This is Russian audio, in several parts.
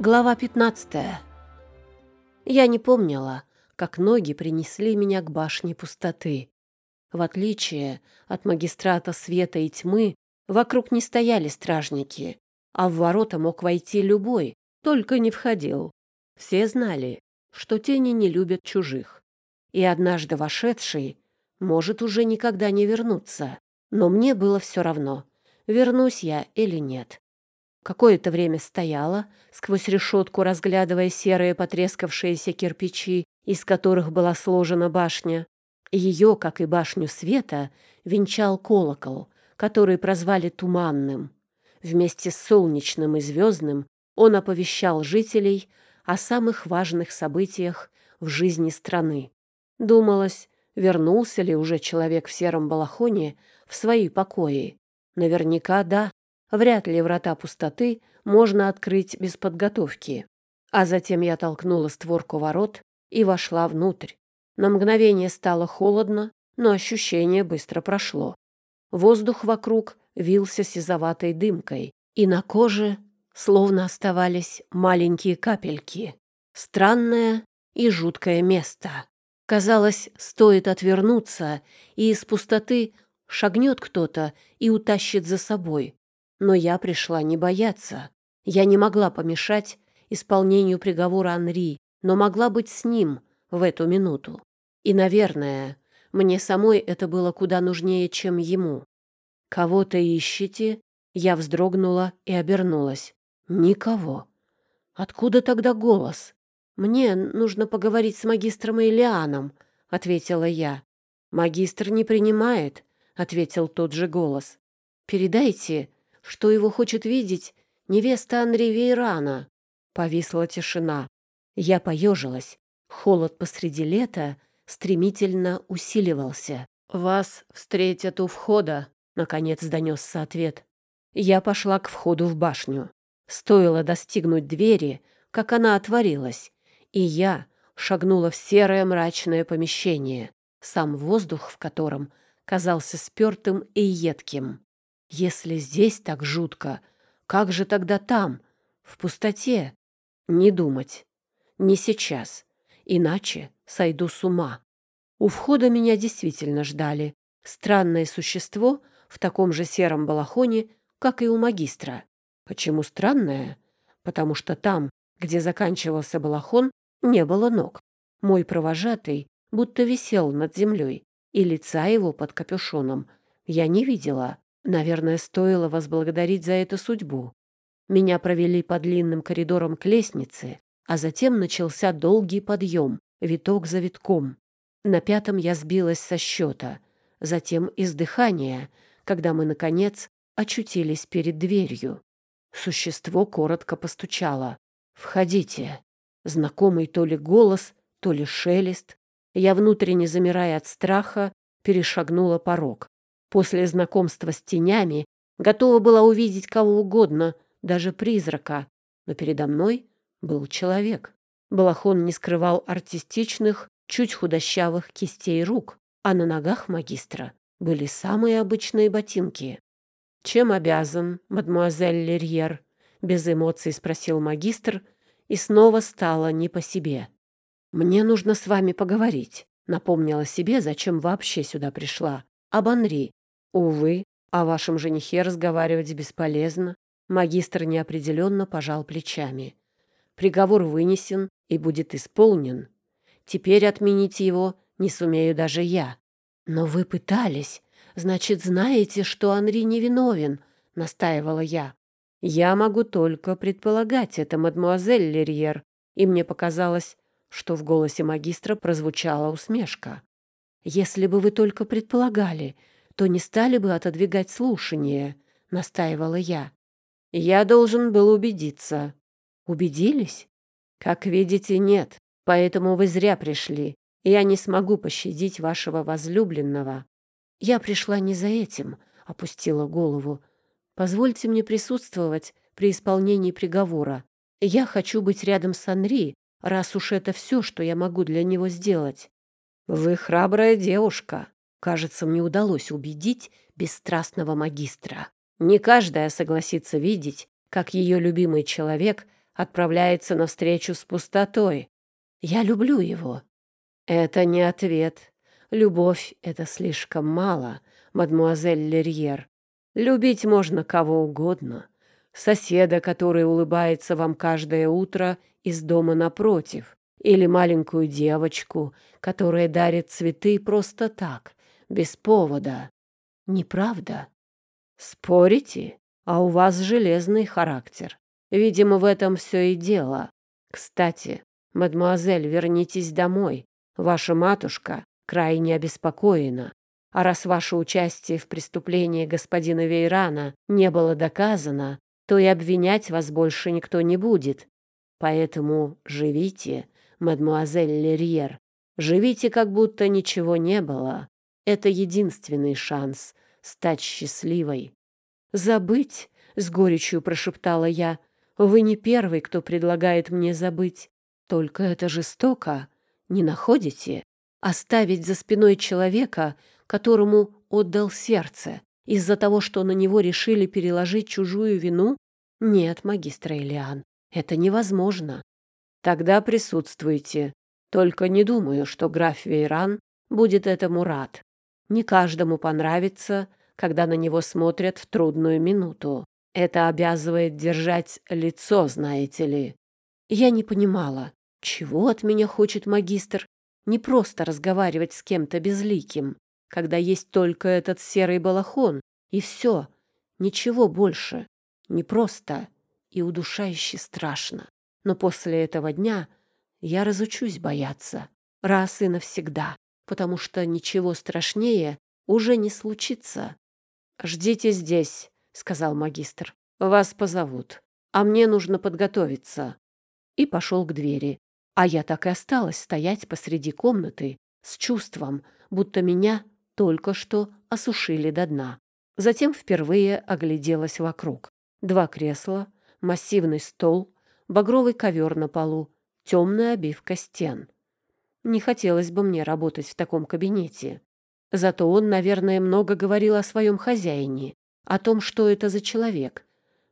Глава 15. Я не помнила, как ноги принесли меня к башне пустоты. В отличие от магистрата света и тьмы, вокруг не стояли стражники, а в ворота мог войти любой, только не входил. Все знали, что тени не любят чужих. И однажды вошедший может уже никогда не вернуться. Но мне было все равно, вернусь я или нет. Какое-то время стояла, сквозь решетку разглядывая серые потрескавшиеся кирпичи, из которых была сложена башня. Ее, как и башню света, венчал колокол, который прозвали Туманным. Вместе с солнечным и звездным он оповещал жителей о самых важных событиях в жизни страны. Думалось, вернулся ли уже человек в сером балахоне в свои покои. Наверняка да. Вряд ли врата пустоты можно открыть без подготовки. А затем я толкнула створку ворот и вошла внутрь. На мгновение стало холодно, но ощущение быстро прошло. Воздух вокруг вился сизоватой дымкой, и на коже словно оставались маленькие капельки. Странное и жуткое место. Казалось, стоит отвернуться, и из пустоты шагнет кто-то и утащит за собой. Но я пришла не бояться. Я не могла помешать исполнению приговора Анри, но могла быть с ним в эту минуту. И, наверное, мне самой это было куда нужнее, чем ему. «Кого-то ищете?» Я вздрогнула и обернулась. «Никого. Откуда тогда голос?» «Мне нужно поговорить с магистром Элианом», — ответила я. «Магистр не принимает», — ответил тот же голос. «Передайте, что его хочет видеть невеста Анри Вейрана». Повисла тишина. Я поежилась. Холод посреди лета стремительно усиливался. «Вас встретят у входа», — наконец донесся ответ. Я пошла к входу в башню. Стоило достигнуть двери, как она отворилась, и я шагнула в серое мрачное помещение, сам воздух в котором казался спертым и едким. Если здесь так жутко, как же тогда там, в пустоте? Не думать. Не сейчас. Иначе сойду с ума. У входа меня действительно ждали. Странное существо в таком же сером балахоне, как и у магистра. Почему странное? Потому что там, где заканчивался балахон, не было ног. Мой провожатый будто висел над землей, и лица его под капюшоном я не видела. Наверное, стоило возблагодарить за это судьбу. Меня провели по длинным коридорам к лестнице, а затем начался долгий подъем, виток за витком. На пятом я сбилась со счета, затем из дыхания, когда мы, наконец, очутились перед дверью. Существо коротко постучало. «Входите». Знакомый то ли голос, то ли шелест. Я, внутренне замирая от страха, перешагнула порог. После знакомства с тенями готова была увидеть кого угодно, даже призрака, но передо мной был человек. Балахон не скрывал артистичных, чуть худощавых кистей рук, а на ногах магистра были самые обычные ботинки. «Чем обязан, мадемуазель Лерьер?» — без эмоций спросил магистр, и снова стало не по себе. «Мне нужно с вами поговорить», — напомнила себе, зачем вообще сюда пришла. «Об Анри. Увы, о вашем женихе разговаривать бесполезно. Магистр неопределенно пожал плечами. Приговор вынесен и будет исполнен. Теперь отменить его не сумею даже я. Но вы пытались. Значит, знаете, что Анри невиновен, настаивала я. Я могу только предполагать это, мадмуазель Лерьер. И мне показалось, что в голосе магистра прозвучала усмешка. Если бы вы только предполагали, то не стали бы отодвигать слушание, настаивала я. Я должен был убедиться. Убедились? Как видите, нет. Поэтому вы зря пришли. Я не смогу пощадить вашего возлюбленного. Я пришла не за этим, опустила голову. Позвольте мне присутствовать при исполнении приговора. Я хочу быть рядом с Анри, раз уж это все, что я могу для него сделать. Вы храбрая девушка, Кажется, мне удалось убедить бесстрастного магистра. Не каждая согласится видеть, как ее любимый человек отправляется навстречу с пустотой. Я люблю его. Это не ответ. Любовь — это слишком мало, мадмуазель Лерьер. Любить можно кого угодно. Соседа, который улыбается вам каждое утро из дома напротив, или маленькую девочку, которая дарит цветы просто так, без повода. Неправда? Спорите? А у вас железный характер. Видимо, в этом все и дело. Кстати, мадемуазель, вернитесь домой. Ваша матушка крайне обеспокоена. А раз ваше участие в преступлении господина Вейрана не было доказано, то и обвинять вас больше никто не будет. Поэтому живите, мадмуазель Лерьер, живите, как будто ничего не было. Это единственный шанс стать счастливой. «Забыть?» — с горечью прошептала я. «Вы не первый, кто предлагает мне забыть. Только это жестоко. Не находите? Оставить за спиной человека, которому отдал сердце, из-за того, что на него решили переложить чужую вину? Нет, магистр Элиан, это невозможно. Тогда присутствуйте. Только не думаю, что граф Вейран будет этому рад. Не каждому понравится, когда на него смотрят в трудную минуту. Это обязывает держать лицо, знаете ли. Я не понимала, чего от меня хочет магистр. Не просто разговаривать с кем-то безликим, когда есть только этот серый балахон, и все, ничего больше. Не просто и удушающе страшно. Но после этого дня я разучусь бояться. Раз и навсегда. Потому что ничего страшнее уже не случится. «Ждите здесь», — сказал магистр. «Вас позовут. А мне нужно подготовиться». И пошел к двери. А я так и осталась стоять посреди комнаты с чувством, будто меня только что осушили до дна. Затем впервые огляделась вокруг. Два кресла, массивный стол, багровый ковер на полу, темная обивка стен. Не хотелось бы мне работать в таком кабинете. Зато он, наверное, много говорил о своем хозяине, о том, что это за человек.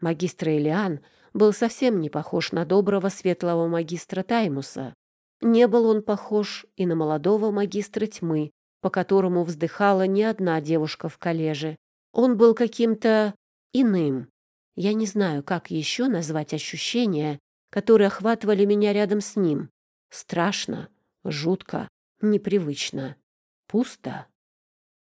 Магистр Элиан был совсем не похож на доброго светлого магистра Таймуса. Не был он похож и на молодого магистра тьмы, по которому вздыхала не одна девушка в коллеже. Он был каким-то иным, я не знаю, как еще назвать ощущения, которые охватывали меня рядом с ним. Страшно, жутко, непривычно, пусто.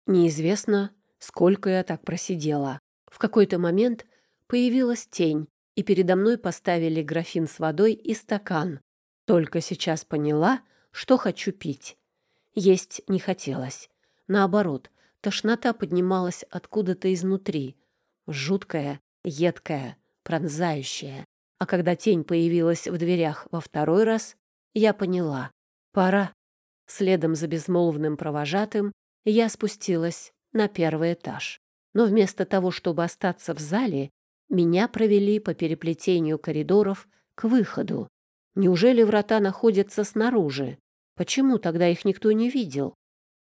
Неизвестно, сколько я так просидела. В какой-то момент появилась тень, и передо мной поставили графин с водой и стакан. Только сейчас поняла, что хочу пить. Есть не хотелось. Наоборот, тошнота поднималась откуда-то изнутри. Жуткая, едкая, пронзающая. А когда тень появилась в дверях во второй раз, я поняла — пора. Следом за безмолвным провожатым я спустилась на первый этаж. Но вместо того, чтобы остаться в зале, меня провели по переплетению коридоров к выходу. Неужели врата находятся снаружи? Почему тогда их никто не видел?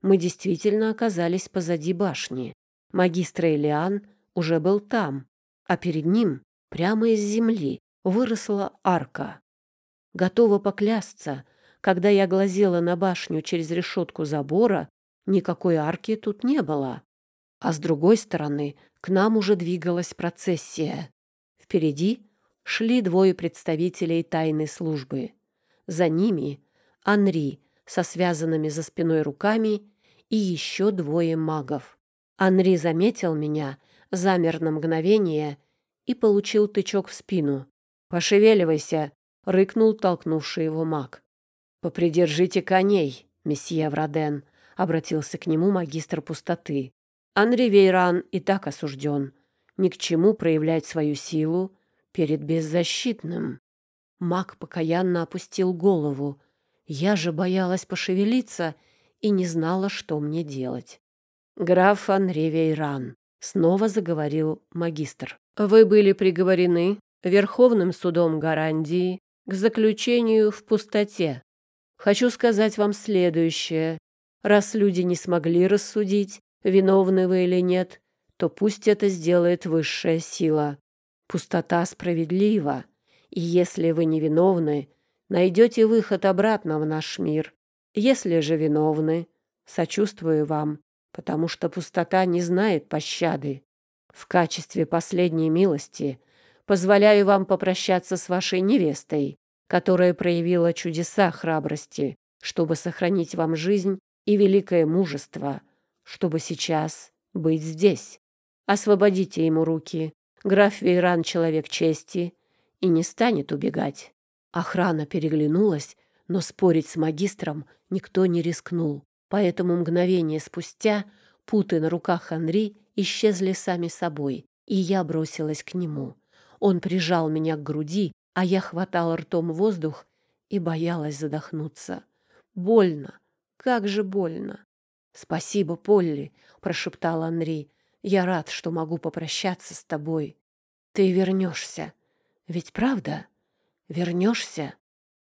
Мы действительно оказались позади башни. Магистр Элиан уже был там, а перед ним, прямо из земли, выросла арка. Готова поклясться, когда я глазела на башню через решетку забора, никакой арки тут не было. А с другой стороны к нам уже двигалась процессия. Впереди шли двое представителей тайной службы. За ними Анри со связанными за спиной руками и еще двое магов. Анри заметил меня замер на мгновение и получил тычок в спину. «Пошевеливайся!» — рыкнул толкнувший его маг. «Попридержите коней, месье Враден», — обратился к нему магистр пустоты. «Анри Вейран и так осужден. Ни к чему проявлять свою силу перед беззащитным». Маг покаянно опустил голову. Я же боялась пошевелиться и не знала, что мне делать. «Граф Анри Вейран», Снова заговорил магистр. Вы были приговорены Верховным судом Гарандии к заключению в пустоте. Хочу сказать вам следующее. Раз люди не смогли рассудить, виновны вы или нет, то пусть это сделает высшая сила. Пустота справедлива, И если вы невиновны, найдете выход обратно в наш мир. Если же виновны, сочувствую вам, потому что пустота не знает пощады. В качестве последней милости позволяю вам попрощаться с вашей невестой, которая проявила чудеса храбрости, чтобы сохранить вам жизнь и великое мужество, чтобы сейчас быть здесь. Освободите ему руки. Граф Вейран — человек чести и не станет убегать. Охрана переглянулась, но спорить с магистром никто не рискнул. Поэтому мгновение спустя путы на руках Анри исчезли сами собой, и я бросилась к нему. Он прижал меня к груди, а я хватала ртом воздух и боялась задохнуться. Больно, как же больно. «Спасибо, Полли», — прошептал Анри. «Я рад, что могу попрощаться с тобой. Ты вернешься. Ведь правда? Вернешься?»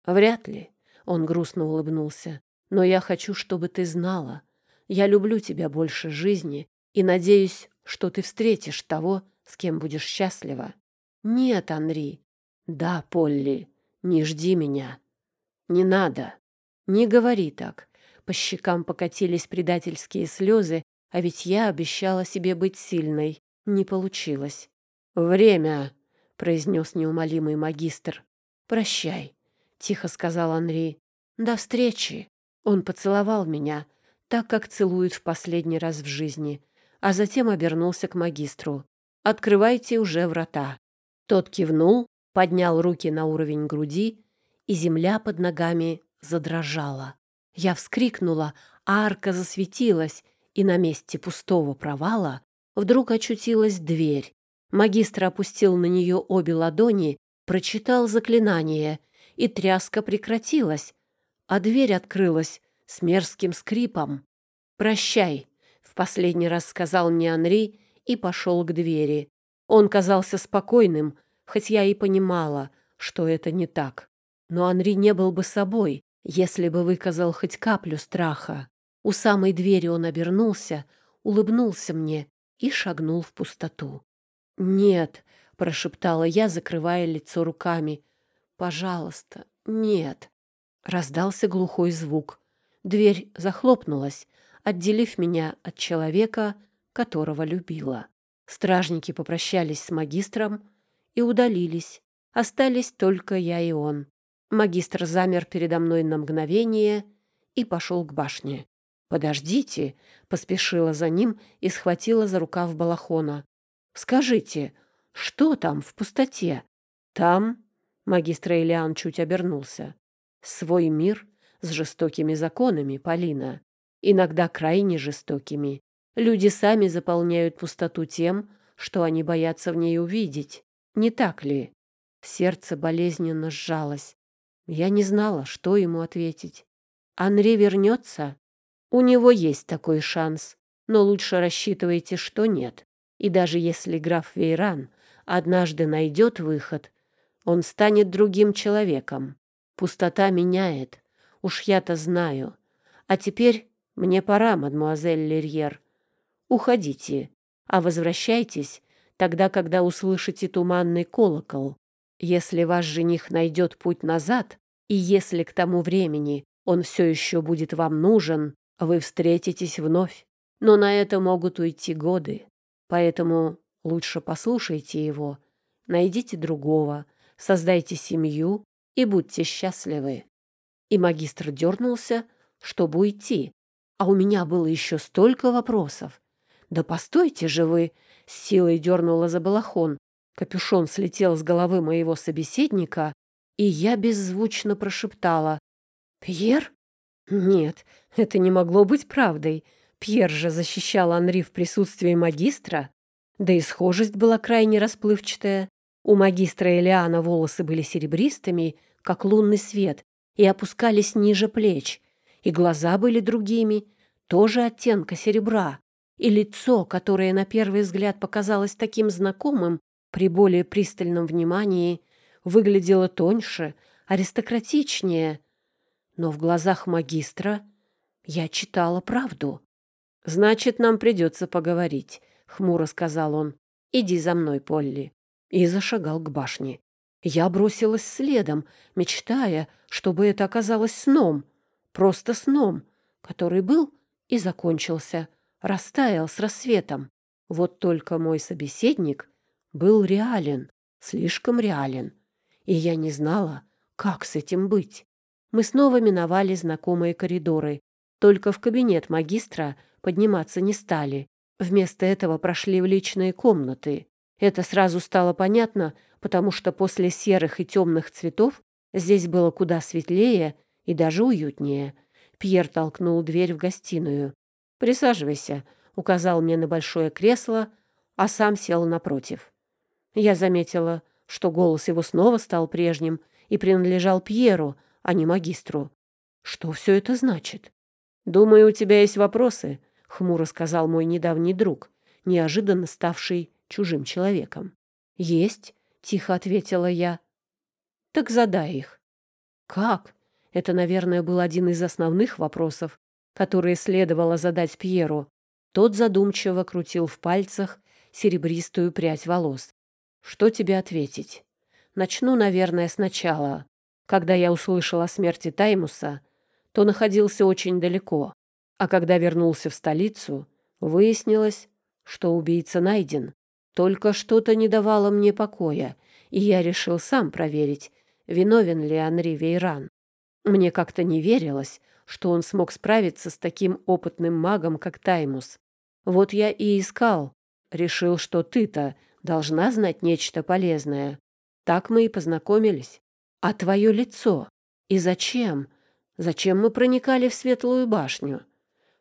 «Вряд ли», — он грустно улыбнулся. «Но я хочу, чтобы ты знала. Я люблю тебя больше жизни и надеюсь, что ты встретишь того, с кем будешь счастлива». «Нет, Анри». «Да, Полли, не жди меня». «Не надо». «Не говори так. По щекам покатились предательские слезы, а ведь я обещала себе быть сильной. Не получилось. «Время!» — произнес неумолимый магистр. «Прощай», — тихо сказал Анри. «До встречи!» Он поцеловал меня, так как целует в последний раз в жизни, а затем обернулся к магистру. «Открывайте уже врата». Тот кивнул, поднял руки на уровень груди, и земля под ногами задрожала. Я вскрикнула, а арка засветилась, и на месте пустого провала вдруг очутилась дверь. Магистр опустил на нее обе ладони, прочитал заклинание, и тряска прекратилась, а дверь открылась с мерзким скрипом. «Прощай», — в последний раз сказал мне Анри и пошел к двери. Он казался спокойным, хоть я и понимала, что это не так. Но Анри не был бы собой, если бы выказал хоть каплю страха. У самой двери он обернулся, улыбнулся мне и шагнул в пустоту. «Нет», — прошептала я, закрывая лицо руками. «Пожалуйста, нет». Раздался глухой звук. Дверь захлопнулась, отделив меня от человека, которого любила. Стражники попрощались с магистром и удалились. Остались только я и он. Магистр замер передо мной на мгновение и пошел к башне. «Подождите!» — поспешила за ним и схватила за рукав балахона. «Скажите, что там в пустоте?» «Там...» — магистр Элиан чуть обернулся. «Свой мир с жестокими законами, Полина. Иногда крайне жестокими. Люди сами заполняют пустоту тем, что они боятся в ней увидеть. Не так ли?» Сердце болезненно сжалось. Я не знала, что ему ответить. Анри вернется? У него есть такой шанс, но лучше рассчитывайте, что нет. И даже если граф Вейран однажды найдет выход, он станет другим человеком. Пустота меняет. Уж я-то знаю. А теперь мне пора, мадмуазель Лерьер. Уходите, а возвращайтесь тогда, когда услышите туманный колокол. Если ваш жених найдет путь назад, и если к тому времени он все еще будет вам нужен, вы встретитесь вновь. Но на это могут уйти годы. Поэтому лучше послушайте его, найдите другого, создайте семью и будьте счастливы. И магистр дернулся, чтобы уйти. А у меня было еще столько вопросов. Да постойте же вы! С силой дернула за балахон. Капюшон слетел с головы моего собеседника, и я беззвучно прошептала. «Пьер?» Нет, это не могло быть правдой. Пьер же защищал Анри в присутствии магистра. Да и схожесть была крайне расплывчатая. У магистра Элиана волосы были серебристыми, как лунный свет, и опускались ниже плеч, и глаза были другими, тоже оттенка серебра, и лицо, которое на первый взгляд показалось таким знакомым, при более пристальном внимании выглядело тоньше, аристократичнее. Но в глазах магистра я читала правду. «Значит, нам придется поговорить», — хмуро сказал он. «Иди за мной, Полли». И зашагал к башне. Я бросилась следом, мечтая, чтобы это оказалось сном. Просто сном, который был и закончился, растаял с рассветом. Вот только мой собеседник был реален, слишком реален, и я не знала, как с этим быть. Мы снова миновали знакомые коридоры, только в кабинет магистра подниматься не стали. Вместо этого прошли в личные комнаты. Это сразу стало понятно, потому что после серых и темных цветов здесь было куда светлее и даже уютнее. Пьер толкнул дверь в гостиную. «Присаживайся», — указал мне на большое кресло, а сам сел напротив. Я заметила, что голос его снова стал прежним и принадлежал Пьеру, а не магистру. Что все это значит? «Думаю, у тебя есть вопросы», — хмуро сказал мой недавний друг, неожиданно ставший чужим человеком. «Есть», — тихо ответила я. «Так задай их». «Как?» Это, наверное, был один из основных вопросов, которые следовало задать Пьеру. Тот задумчиво крутил в пальцах серебристую прядь волос. «Что тебе ответить?» «Начну, наверное, сначала. Когда я услышал о смерти Таймуса, то находился очень далеко, а когда вернулся в столицу, выяснилось, что убийца найден. Только что-то не давало мне покоя, и я решил сам проверить, виновен ли Анри Вейран. Мне как-то не верилось, что он смог справиться с таким опытным магом, как Таймус. Вот я и искал. Решил, что ты-то должна знать нечто полезное. Так мы и познакомились. А твое лицо? И зачем? Зачем мы проникали в Светлую башню?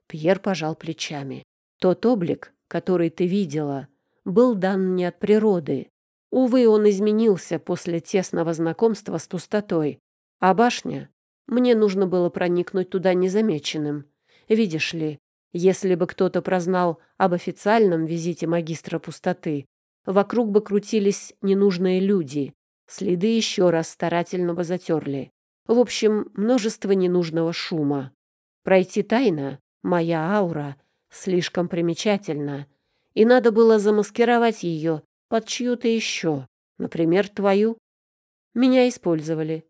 Пьер пожал плечами. Тот облик, который ты видела, был дан не от природы. Увы, он изменился после тесного знакомства с пустотой. А башня? Мне нужно было проникнуть туда незамеченным. Видишь ли, если бы кто-то прознал об официальном визите магистра пустоты, вокруг бы крутились ненужные люди, следы еще раз старательно бы затерли. В общем, множество ненужного шума. Пройти тайно, моя аура, слишком примечательна, и надо было замаскировать ее под чью-то еще, например, твою. Меня использовали.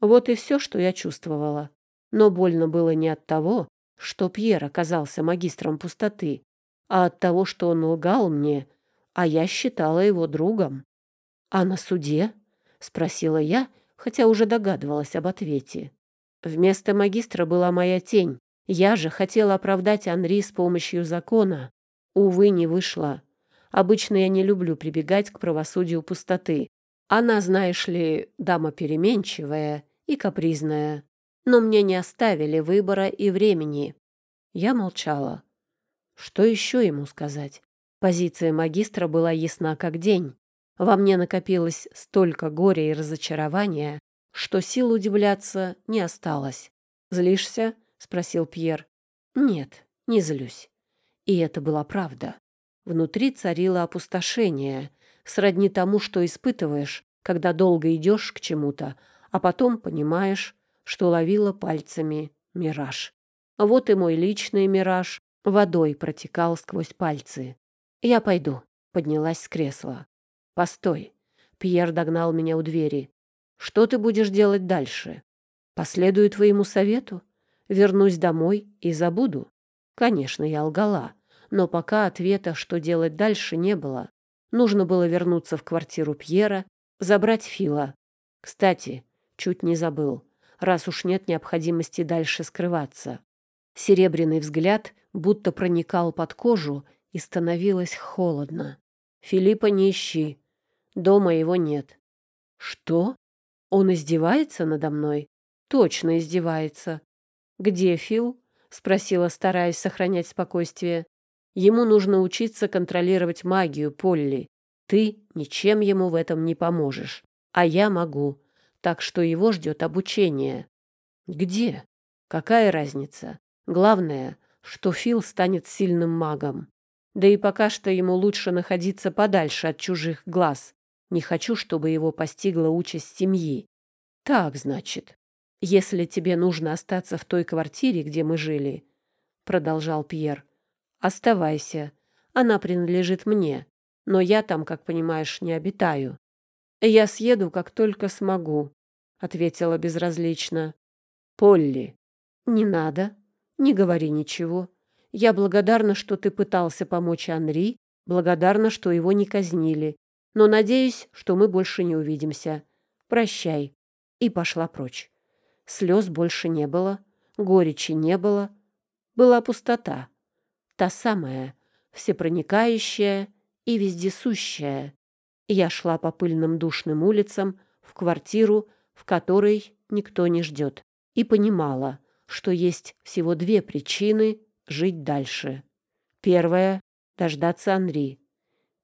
Вот и все, что я чувствовала. Но больно было не от того, что Пьер оказался магистром пустоты, а от того, что он лгал мне, а я считала его другом. «А на суде?» — спросила я, хотя уже догадывалась об ответе. Вместо магистра была моя тень. Я же хотела оправдать Анри с помощью закона. Увы, не вышло. Обычно я не люблю прибегать к правосудию пустоты. Она, знаешь ли, дама переменчивая и капризная но мне не оставили выбора и времени. Я молчала. Что еще ему сказать? Позиция магистра была ясна как день. Во мне накопилось столько горя и разочарования, что сил удивляться не осталось. «Злишься?» — спросил Пьер. «Нет, не злюсь». И это была правда. Внутри царило опустошение, сродни тому, что испытываешь, когда долго идешь к чему-то, а потом понимаешь, что ловила пальцами мираж. Вот и мой личный мираж водой протекал сквозь пальцы. «Я пойду», — поднялась с кресла. «Постой». Пьер догнал меня у двери. «Что ты будешь делать дальше?» «Последую твоему совету. Вернусь домой и забуду». Конечно, я лгала, но пока ответа, что делать дальше, не было. Нужно было вернуться в квартиру Пьера, забрать Фила. Кстати, чуть не забыл раз уж нет необходимости дальше скрываться. Серебряный взгляд будто проникал под кожу и становилось холодно. «Филиппа не ищи. Дома его нет». «Что? Он издевается надо мной?» «Точно издевается». «Где Фил?» — спросила, стараясь сохранять спокойствие. «Ему нужно учиться контролировать магию, Полли. Ты ничем ему в этом не поможешь, а я могу так что его ждет обучение. Где? Какая разница? Главное, что Фил станет сильным магом. Да и пока что ему лучше находиться подальше от чужих глаз. Не хочу, чтобы его постигла участь семьи. Так, значит, если тебе нужно остаться в той квартире, где мы жили, продолжал Пьер, оставайся. Она принадлежит мне, но я там, как понимаешь, не обитаю. «Я съеду, как только смогу», — ответила безразлично. «Полли». «Не надо. Не говори ничего. Я благодарна, что ты пытался помочь Анри, благодарна, что его не казнили, но надеюсь, что мы больше не увидимся. Прощай». И пошла прочь. Слез больше не было, горечи не было. Была пустота. Та самая, всепроникающая и вездесущая. Я шла по пыльным душным улицам в квартиру, в которой никто не ждет, и понимала, что есть всего две причины жить дальше. Первая — дождаться Анри.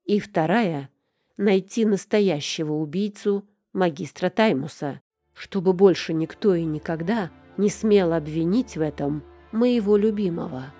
И вторая — найти настоящего убийцу магистра Таймуса, чтобы больше никто и никогда не смел обвинить в этом моего любимого.